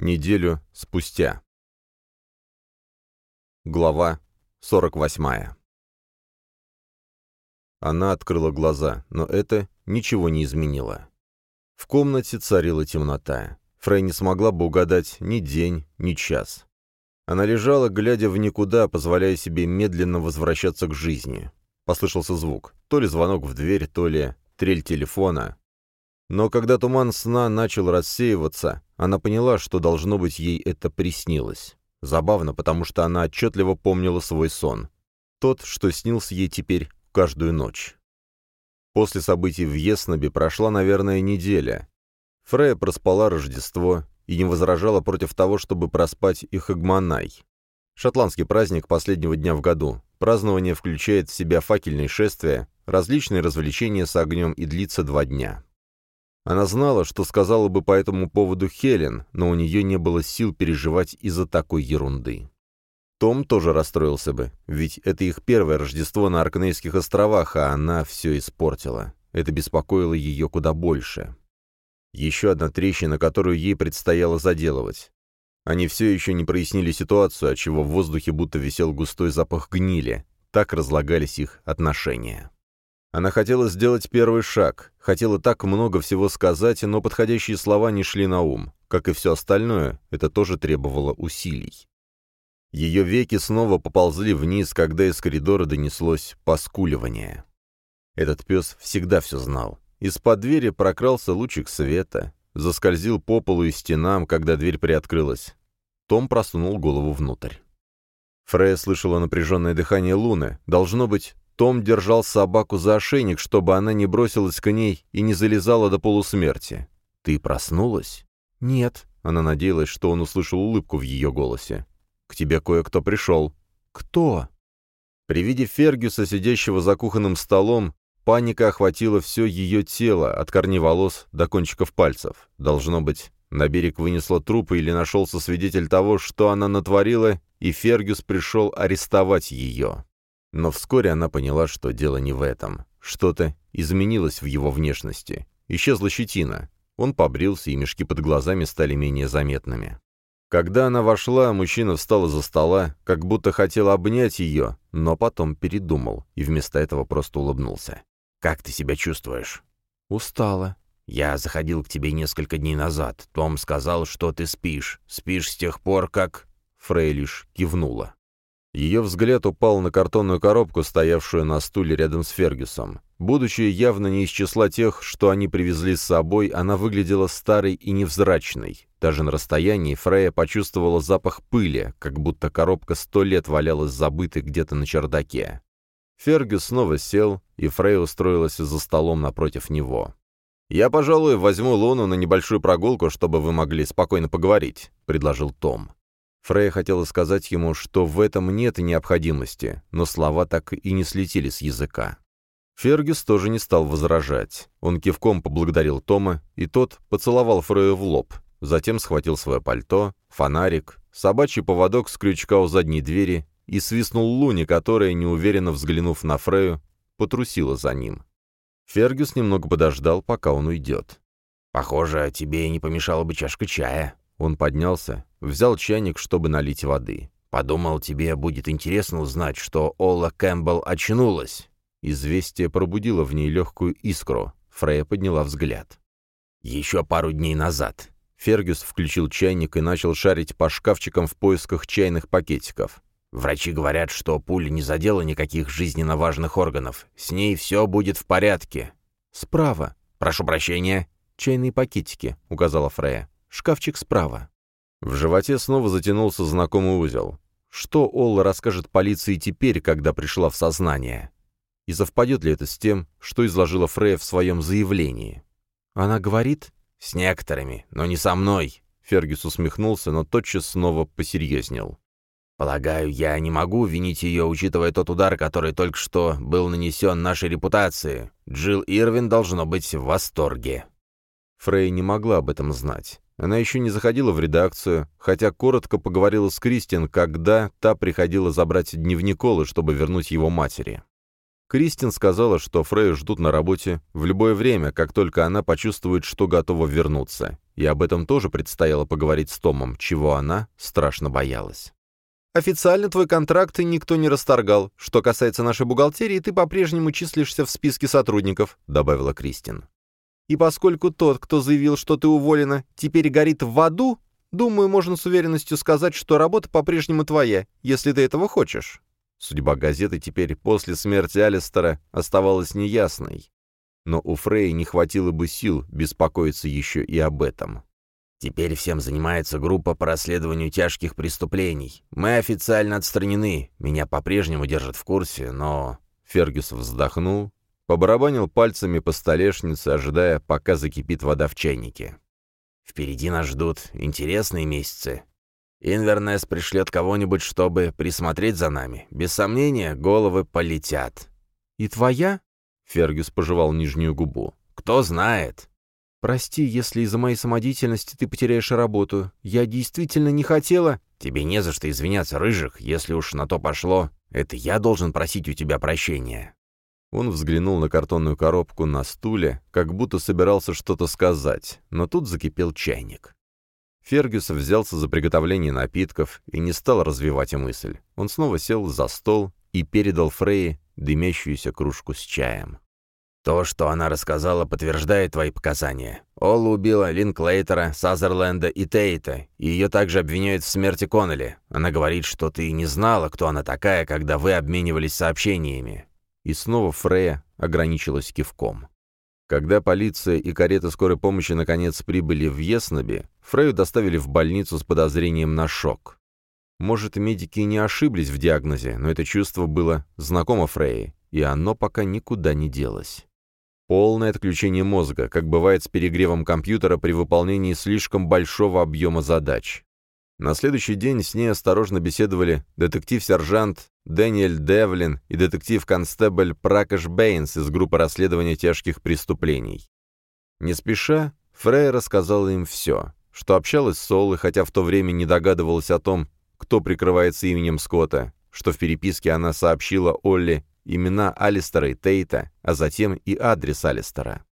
Неделю спустя. Глава 48. Она открыла глаза, но это ничего не изменило. В комнате царила темнота. Фрей не смогла бы угадать ни день, ни час. Она лежала, глядя в никуда, позволяя себе медленно возвращаться к жизни. Послышался звук. То ли звонок в дверь, то ли трель телефона. Но когда туман сна начал рассеиваться, она поняла, что, должно быть, ей это приснилось. Забавно, потому что она отчетливо помнила свой сон. Тот, что снился ей теперь каждую ночь. После событий в Еснобе прошла, наверное, неделя. Фрея проспала Рождество и не возражала против того, чтобы проспать и Хагманай. Шотландский праздник последнего дня в году. Празднование включает в себя факельные шествия, различные развлечения с огнем и длится два дня. Она знала, что сказала бы по этому поводу Хелен, но у нее не было сил переживать из-за такой ерунды. Том тоже расстроился бы, ведь это их первое Рождество на Аркнейских островах, а она все испортила. Это беспокоило ее куда больше. Еще одна трещина, которую ей предстояло заделывать. Они все еще не прояснили ситуацию, отчего в воздухе будто висел густой запах гнили. Так разлагались их отношения. Она хотела сделать первый шаг, хотела так много всего сказать, но подходящие слова не шли на ум. Как и все остальное, это тоже требовало усилий. Ее веки снова поползли вниз, когда из коридора донеслось поскуливание. Этот пес всегда все знал. Из-под двери прокрался лучик света, заскользил по полу и стенам, когда дверь приоткрылась. Том просунул голову внутрь. Фрея слышала напряженное дыхание Луны. Должно быть, том держал собаку за ошейник, чтобы она не бросилась к ней и не залезала до полусмерти. «Ты проснулась?» «Нет». Она надеялась, что он услышал улыбку в ее голосе. «К тебе кое-кто пришел». «Кто?» При виде Фергюса, сидящего за кухонным столом, паника охватила все ее тело, от корней волос до кончиков пальцев. Должно быть, на берег вынесло трупы или нашелся свидетель того, что она натворила, и Фергюс пришел арестовать ее. Но вскоре она поняла, что дело не в этом. Что-то изменилось в его внешности. Исчезла щетина. Он побрился, и мешки под глазами стали менее заметными. Когда она вошла, мужчина встал из-за стола, как будто хотел обнять ее, но потом передумал и вместо этого просто улыбнулся. «Как ты себя чувствуешь?» «Устала». «Я заходил к тебе несколько дней назад. Том сказал, что ты спишь. Спишь с тех пор, как...» Фрейлиш кивнула. Ее взгляд упал на картонную коробку, стоявшую на стуле рядом с Фергюсом. Будучи явно не из числа тех, что они привезли с собой, она выглядела старой и невзрачной. Даже на расстоянии Фрея почувствовала запах пыли, как будто коробка сто лет валялась забытой где-то на чердаке. Фергюс снова сел, и Фрей устроилась за столом напротив него. «Я, пожалуй, возьму Луну на небольшую прогулку, чтобы вы могли спокойно поговорить», — предложил Том. Фрея хотела сказать ему, что в этом нет необходимости, но слова так и не слетели с языка. Фергюс тоже не стал возражать. Он кивком поблагодарил Тома, и тот поцеловал Фрею в лоб, затем схватил свое пальто, фонарик, собачий поводок с крючка у задней двери и свистнул Луни, которая, неуверенно взглянув на Фрею, потрусила за ним. Фергюс немного подождал, пока он уйдет. «Похоже, тебе не помешала бы чашка чая», он поднялся, взял чайник, чтобы налить воды. «Подумал, тебе будет интересно узнать, что Олла Кэмпбелл очнулась». Известие пробудило в ней легкую искру. Фрея подняла взгляд. «Еще пару дней назад». Фергюс включил чайник и начал шарить по шкафчикам в поисках чайных пакетиков. «Врачи говорят, что пуля не задела никаких жизненно важных органов. С ней все будет в порядке». «Справа». «Прошу прощения». «Чайные пакетики», — указала Фрея. Шкафчик справа. В животе снова затянулся знакомый узел. Что Олла расскажет полиции теперь, когда пришла в сознание? И совпадет ли это с тем, что изложила Фрея в своем заявлении? Она говорит? С некоторыми, но не со мной. Фергюс усмехнулся, но тотчас снова посерьезнел. «Полагаю, я не могу винить ее, учитывая тот удар, который только что был нанесен нашей репутации. Джилл Ирвин должно быть в восторге». Фрей не могла об этом знать. Она еще не заходила в редакцию, хотя коротко поговорила с Кристин, когда та приходила забрать дневник Олы, чтобы вернуть его матери. Кристин сказала, что Фрею ждут на работе в любое время, как только она почувствует, что готова вернуться. и об этом тоже предстояло поговорить с Томом, чего она страшно боялась. «Официально твой контракт никто не расторгал. Что касается нашей бухгалтерии, ты по-прежнему числишься в списке сотрудников», — добавила Кристин. «И поскольку тот, кто заявил, что ты уволена, теперь горит в аду, думаю, можно с уверенностью сказать, что работа по-прежнему твоя, если ты этого хочешь». Судьба газеты теперь после смерти Алистера оставалась неясной. Но у Фрей не хватило бы сил беспокоиться еще и об этом. Теперь всем занимается группа по расследованию тяжких преступлений. Мы официально отстранены, меня по-прежнему держат в курсе, но...» Фергюс вздохнул, побарабанил пальцами по столешнице, ожидая, пока закипит вода в чайнике. «Впереди нас ждут интересные месяцы. Инвернес пришлет кого-нибудь, чтобы присмотреть за нами. Без сомнения, головы полетят». «И твоя?» — Фергюс пожевал нижнюю губу. «Кто знает?» «Прости, если из-за моей самодеятельности ты потеряешь работу. Я действительно не хотела...» «Тебе не за что извиняться, Рыжик, если уж на то пошло. Это я должен просить у тебя прощения». Он взглянул на картонную коробку на стуле, как будто собирался что-то сказать, но тут закипел чайник. Фергюс взялся за приготовление напитков и не стал развивать мысль. Он снова сел за стол и передал Фрейе дымящуюся кружку с чаем. То, что она рассказала, подтверждает твои показания. Олла убила Линклейтера, Сазерленда и Тейта, и ее также обвиняют в смерти Коннелли. Она говорит, что ты не знала, кто она такая, когда вы обменивались сообщениями». И снова Фрея ограничилась кивком. Когда полиция и карета скорой помощи наконец прибыли в Еснобе, Фрею доставили в больницу с подозрением на шок. Может, медики не ошиблись в диагнозе, но это чувство было знакомо Фрейе, и оно пока никуда не делось. Полное отключение мозга, как бывает с перегревом компьютера при выполнении слишком большого объема задач. На следующий день с ней осторожно беседовали детектив-сержант Дэниэль Девлин и детектив-констебль Пракаш Бэйнс из группы расследования тяжких преступлений. Не спеша, Фрей рассказала им все, что общалась с Солой, хотя в то время не догадывалась о том, кто прикрывается именем Скотта, что в переписке она сообщила Олли имена Алистера и Тейта, а затем и адрес Алистера.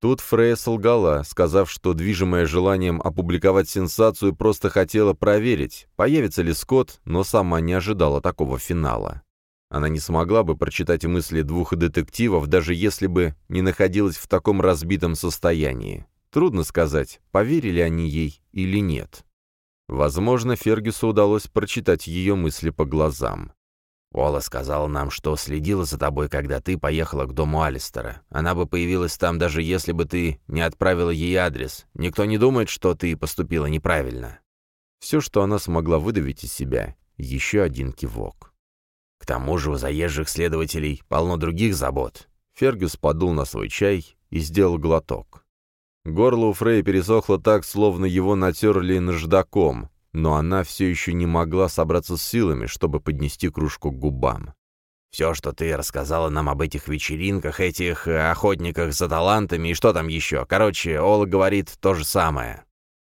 Тут Фрея солгала, сказав, что, движимая желанием опубликовать сенсацию, просто хотела проверить, появится ли Скотт, но сама не ожидала такого финала. Она не смогла бы прочитать мысли двух детективов, даже если бы не находилась в таком разбитом состоянии. Трудно сказать, поверили они ей или нет. Возможно, Фергюсу удалось прочитать ее мысли по глазам. Ола сказала нам, что следила за тобой, когда ты поехала к дому Алистера. Она бы появилась там, даже если бы ты не отправила ей адрес. Никто не думает, что ты поступила неправильно». Все, что она смогла выдавить из себя, еще один кивок. «К тому же у заезжих следователей полно других забот». Фергюс подул на свой чай и сделал глоток. Горло у Фрея пересохло так, словно его натерли наждаком, но она все еще не могла собраться с силами, чтобы поднести кружку к губам. «Все, что ты рассказала нам об этих вечеринках, этих э, охотниках за талантами и что там еще. Короче, Ола говорит то же самое».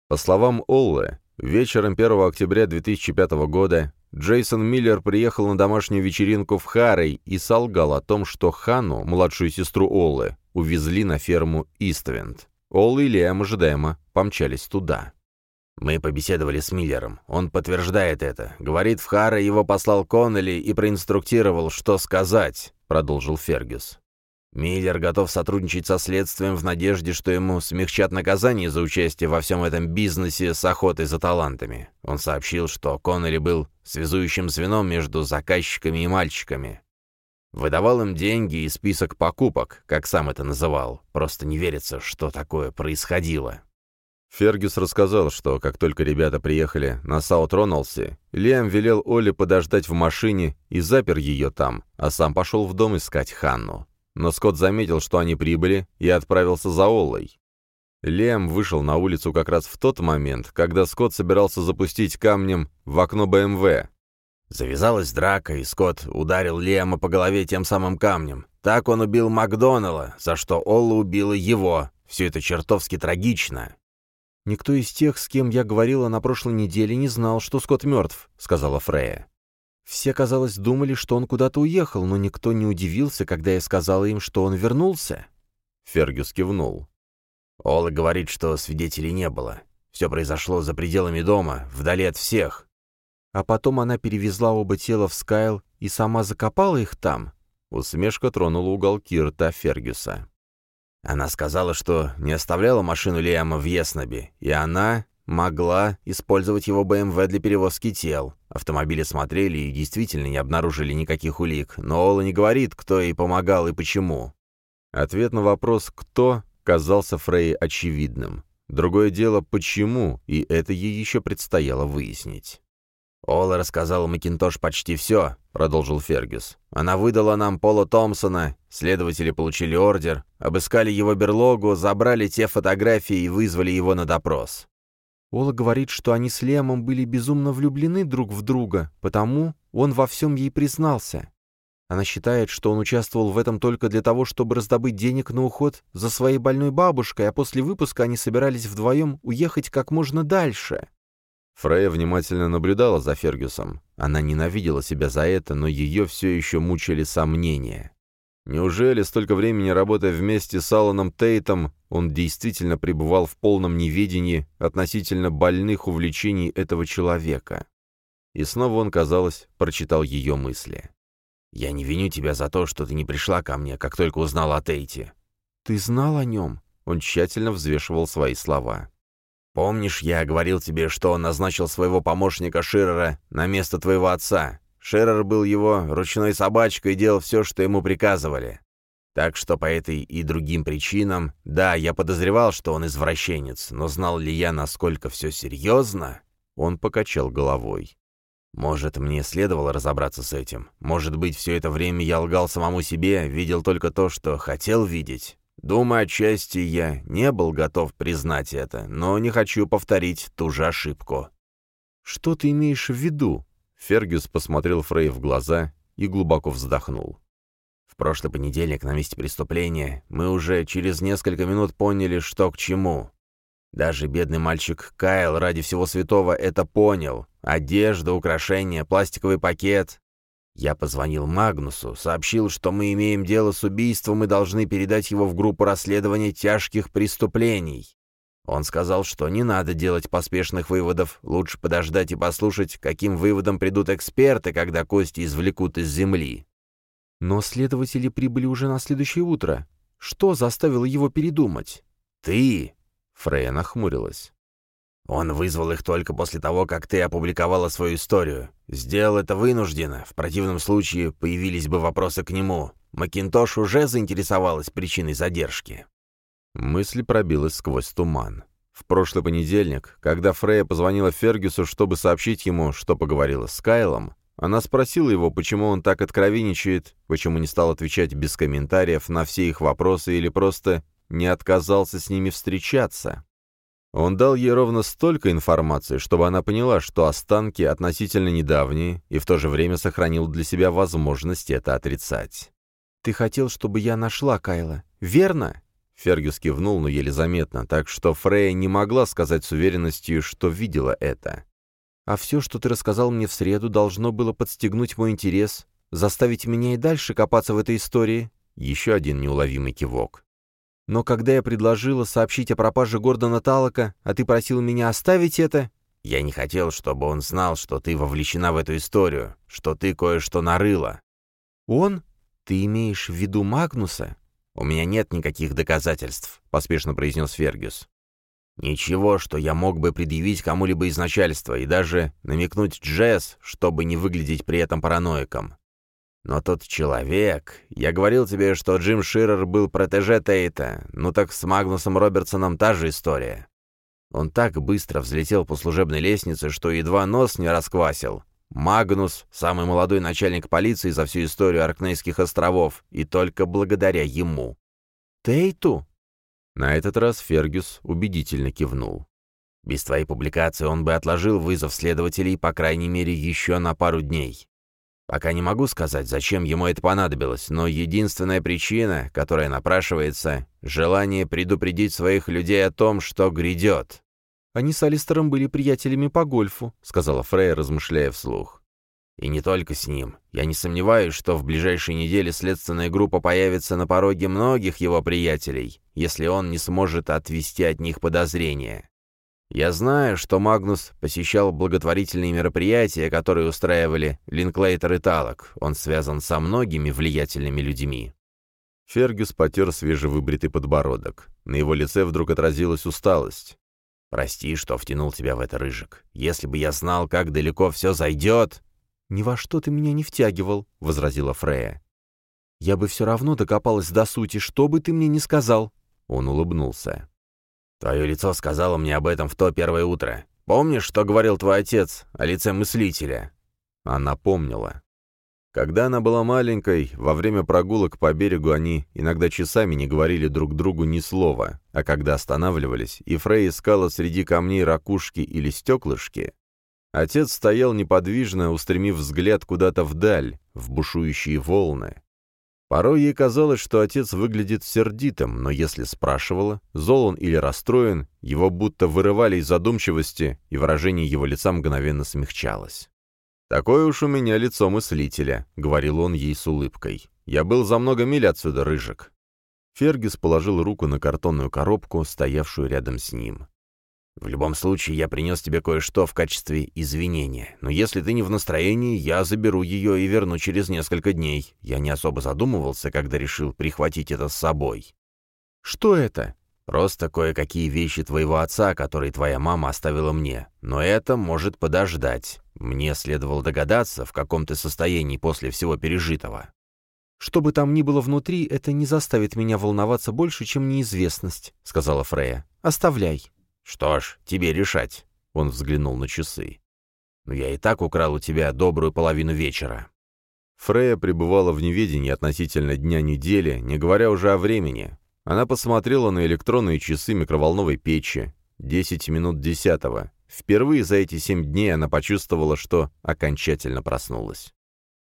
По словам Оллы, вечером 1 октября 2005 года Джейсон Миллер приехал на домашнюю вечеринку в Харрей и солгал о том, что Хану, младшую сестру Оллы, увезли на ферму Иствент. Олла и Лиам ожидаемо помчались туда. Мы побеседовали с Миллером. Он подтверждает это. Говорит, в Хара его послал Коннелли и проинструктировал, что сказать, продолжил Фергюс. Миллер готов сотрудничать со следствием в надежде, что ему смягчат наказание за участие во всем этом бизнесе с охотой за талантами. Он сообщил, что Коннелли был связующим звеном между заказчиками и мальчиками. Выдавал им деньги и список покупок, как сам это называл. Просто не верится, что такое происходило. Фергюс рассказал, что как только ребята приехали на Саут-Роналсе, Лиам велел Оле подождать в машине и запер ее там, а сам пошел в дом искать Ханну. Но Скотт заметил, что они прибыли, и отправился за Оллой. Лиам вышел на улицу как раз в тот момент, когда Скотт собирался запустить камнем в окно БМВ. Завязалась драка, и Скотт ударил Лиама по голове тем самым камнем. Так он убил Макдоналла, за что Олла убила его. Все это чертовски трагично. «Никто из тех, с кем я говорила на прошлой неделе, не знал, что Скотт мертв», — сказала Фрея. «Все, казалось, думали, что он куда-то уехал, но никто не удивился, когда я сказала им, что он вернулся». Фергюс кивнул. Ола говорит, что свидетелей не было. Все произошло за пределами дома, вдали от всех. А потом она перевезла оба тела в Скайл и сама закопала их там. Усмешка тронула уголки рта Фергюса. Она сказала, что не оставляла машину Лиама в Еснобе, и она могла использовать его БМВ для перевозки тел. Автомобили смотрели и действительно не обнаружили никаких улик, но Ола не говорит, кто ей помогал и почему. Ответ на вопрос «кто» казался Фрей очевидным. Другое дело «почему», и это ей еще предстояло выяснить. «Ола рассказала Макинтош почти все», — продолжил Фергюс. «Она выдала нам Пола Томпсона, следователи получили ордер, обыскали его берлогу, забрали те фотографии и вызвали его на допрос. Ола говорит, что они с Лемом были безумно влюблены друг в друга, потому он во всем ей признался. Она считает, что он участвовал в этом только для того, чтобы раздобыть денег на уход за своей больной бабушкой, а после выпуска они собирались вдвоем уехать как можно дальше. Фрея внимательно наблюдала за Фергюсом. Она ненавидела себя за это, но ее все еще мучили сомнения. Неужели, столько времени работая вместе с Алланом Тейтом, он действительно пребывал в полном неведении относительно больных увлечений этого человека? И снова он, казалось, прочитал ее мысли. «Я не виню тебя за то, что ты не пришла ко мне, как только узнала о Тейте». «Ты знал о нем?» Он тщательно взвешивал свои слова. «Помнишь, я говорил тебе, что он назначил своего помощника Ширера на место твоего отца? Шерер был его ручной собачкой и делал все, что ему приказывали. Так что по этой и другим причинам, да, я подозревал, что он извращенец, но знал ли я, насколько все серьезно? Он покачал головой. Может, мне следовало разобраться с этим. Может быть, все это время я лгал самому себе, видел только то, что хотел видеть. Думаю, отчасти я не был готов признать это, но не хочу повторить ту же ошибку. «Что ты имеешь в виду?» Фергюс посмотрел Фрей в глаза и глубоко вздохнул. В прошлый понедельник на месте преступления мы уже через несколько минут поняли, что к чему. Даже бедный мальчик Кайл ради всего святого это понял. Одежда, украшения, пластиковый пакет. Я позвонил Магнусу, сообщил, что мы имеем дело с убийством и должны передать его в группу расследования тяжких преступлений. Он сказал, что не надо делать поспешных выводов, лучше подождать и послушать, каким выводом придут эксперты, когда кости извлекут из земли. Но следователи прибыли уже на следующее утро. Что заставило его передумать? «Ты!» — Фрея нахмурилась. «Он вызвал их только после того, как ты опубликовала свою историю. Сделал это вынужденно, в противном случае появились бы вопросы к нему. Макинтош уже заинтересовалась причиной задержки». Мысль пробилась сквозь туман. В прошлый понедельник, когда Фрея позвонила Фергюсу, чтобы сообщить ему, что поговорила с Кайлом, она спросила его, почему он так откровенничает, почему не стал отвечать без комментариев на все их вопросы или просто не отказался с ними встречаться. Он дал ей ровно столько информации, чтобы она поняла, что останки относительно недавние, и в то же время сохранил для себя возможность это отрицать. «Ты хотел, чтобы я нашла Кайла, верно?» Фергюс кивнул, но еле заметно, так что Фрея не могла сказать с уверенностью, что видела это. «А все, что ты рассказал мне в среду, должно было подстегнуть мой интерес, заставить меня и дальше копаться в этой истории?» Еще один неуловимый кивок. «Но когда я предложила сообщить о пропаже Гордона Талока, а ты просил меня оставить это...» «Я не хотел, чтобы он знал, что ты вовлечена в эту историю, что ты кое-что нарыла». «Он? Ты имеешь в виду Магнуса?» «У меня нет никаких доказательств», — поспешно произнес Фергюс. «Ничего, что я мог бы предъявить кому-либо из начальства и даже намекнуть Джесс, чтобы не выглядеть при этом параноиком. Но тот человек... Я говорил тебе, что Джим Ширер был протеже Тейта, ну так с Магнусом Робертсоном та же история. Он так быстро взлетел по служебной лестнице, что едва нос не расквасил, Магнус — самый молодой начальник полиции за всю историю Аркнейских островов, и только благодаря ему. «Тейту?» На этот раз Фергюс убедительно кивнул. «Без твоей публикации он бы отложил вызов следователей, по крайней мере, еще на пару дней. Пока не могу сказать, зачем ему это понадобилось, но единственная причина, которая напрашивается — желание предупредить своих людей о том, что грядет. «Они с Алистером были приятелями по гольфу», — сказала Фрейя, размышляя вслух. «И не только с ним. Я не сомневаюсь, что в ближайшие недели следственная группа появится на пороге многих его приятелей. если он не сможет отвести от них подозрения. Я знаю, что Магнус посещал благотворительные мероприятия, которые устраивали Линклейтер и Талок. Он связан со многими влиятельными людьми. Фергюс потер свежевыбритый подбородок. На его лице вдруг отразилась усталость. «Прости, что втянул тебя в это, Рыжик. Если бы я знал, как далеко все зайдет...» «Ни во что ты меня не втягивал», — возразила Фрея. «Я бы все равно докопалась до сути, что бы ты мне ни сказал». Он улыбнулся. «Твое лицо сказало мне об этом в то первое утро. Помнишь, что говорил твой отец о лице мыслителя?» Она помнила. Когда она была маленькой, во время прогулок по берегу они иногда часами не говорили друг другу ни слова, а когда останавливались, и Фрей искала среди камней ракушки или стеклышки, отец стоял неподвижно, устремив взгляд куда-то вдаль, в бушующие волны. Порой ей казалось, что отец выглядит сердитым, но если спрашивала, зол он или расстроен, его будто вырывали из задумчивости, и выражение его лица мгновенно смягчалось. «Такое уж у меня лицо мыслителя», — говорил он ей с улыбкой. «Я был за много миль отсюда, Рыжик». Фергис положил руку на картонную коробку, стоявшую рядом с ним. «В любом случае, я принес тебе кое-что в качестве извинения. Но если ты не в настроении, я заберу ее и верну через несколько дней. Я не особо задумывался, когда решил прихватить это с собой». «Что это?» «Просто кое-какие вещи твоего отца, которые твоя мама оставила мне. Но это может подождать. Мне следовало догадаться, в каком ты состоянии после всего пережитого. «Что бы там ни было внутри, это не заставит меня волноваться больше, чем неизвестность», — сказала Фрея. «Оставляй». «Что ж, тебе решать», — он взглянул на часы. «Но я и так украл у тебя добрую половину вечера». Фрея пребывала в неведении относительно дня недели, не говоря уже о времени. Она посмотрела на электронные часы микроволновой печи. Десять минут десятого. Впервые за эти семь дней она почувствовала, что окончательно проснулась.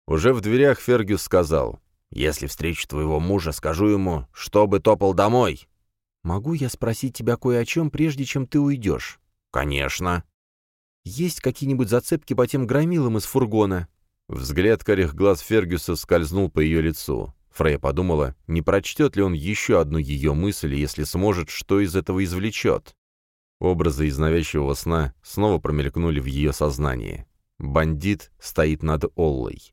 Уже в дверях Фергюс сказал, «Если встречу твоего мужа, скажу ему, чтобы топал домой». «Могу я спросить тебя кое о чем, прежде чем ты уйдешь?» «Конечно». «Есть какие-нибудь зацепки по тем громилам из фургона?» Взгляд корих глаз Фергюса скользнул по ее лицу. Фрей подумала, не прочтет ли он еще одну ее мысль, если сможет, что из этого извлечет. Образы из навязчивого сна снова промелькнули в ее сознании. Бандит стоит над Оллой.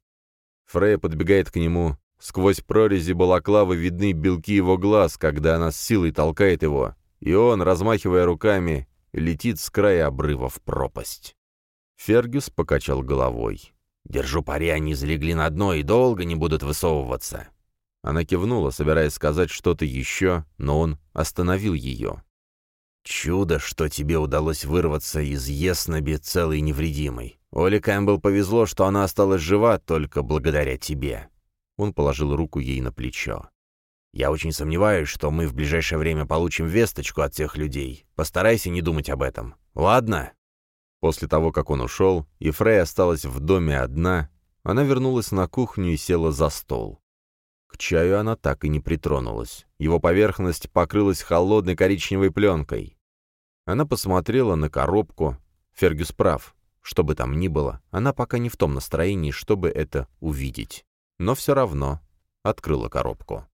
Фрея подбегает к нему. Сквозь прорези балаклавы видны белки его глаз, когда она с силой толкает его, и он, размахивая руками, летит с края обрыва в пропасть. Фергюс покачал головой. «Держу пари, они залегли на дно и долго не будут высовываться». Она кивнула, собираясь сказать что-то еще, но он остановил ее. Чудо, что тебе удалось вырваться из Есноби целой и невредимой. Оле Кэмпбелл повезло, что она осталась жива только благодаря тебе». Он положил руку ей на плечо. «Я очень сомневаюсь, что мы в ближайшее время получим весточку от тех людей. Постарайся не думать об этом. Ладно?» После того, как он ушел, и Фрей осталась в доме одна, она вернулась на кухню и села за стол. К чаю она так и не притронулась. Его поверхность покрылась холодной коричневой пленкой. Она посмотрела на коробку. Фергюс прав. Что бы там ни было, она пока не в том настроении, чтобы это увидеть. Но все равно открыла коробку.